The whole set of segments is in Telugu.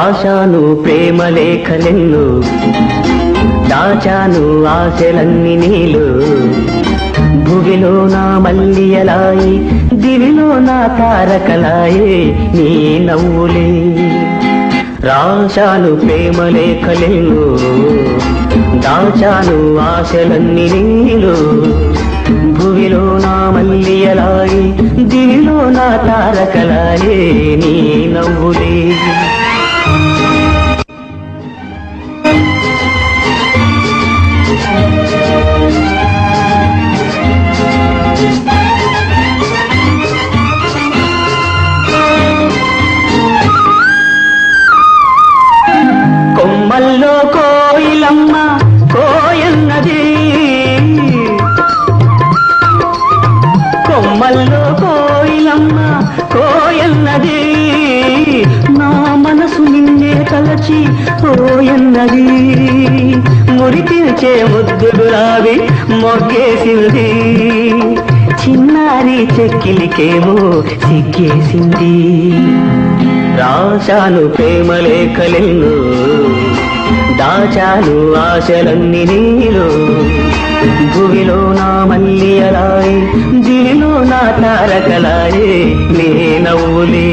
రాశాను ప్రేమ లేఖలెన్ను దాచాను ఆశలన్ని నీలు. భువిలో నా మల్లియలాయి దివిలో నా తారకలాయే నీ నవ్వులే. రాశాను ప్రేమ లేఖలెన్ను దాచాను ఆశలన్ని నీలు. భువిలో నా మల్లియలాయి దివిలో నా తారకలాయే నీ నవ్వులే. కోయన్నది. నా మనసు నిన్నే తలచి కోయన్నది. మురిపించే ముద్దులు రావి మొగ్గేసింది. చిన్నారి చెక్కిలికేమో సిగ్గేసింది. రాశాను ప్రేమ లేఖలెన్ను దాచాను ఆశలన్నీ నీలో. భువిలో నా మల్లియలాయి దివిలో నా తారకలాయే నీ నవ్వులే.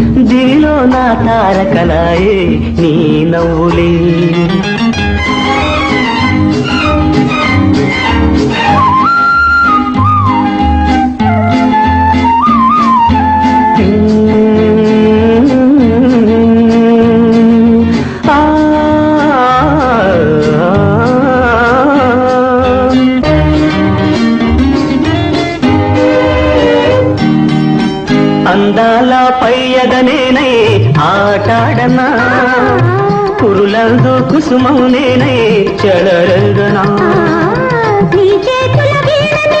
దివిలో నా తారకలాయే నీ నవ్వులే. అందాల పయ్యదనేనై ఆటాడనా? కురులందు కుసుమం నేనై చెడరంగనా నీ చేతుల వీణను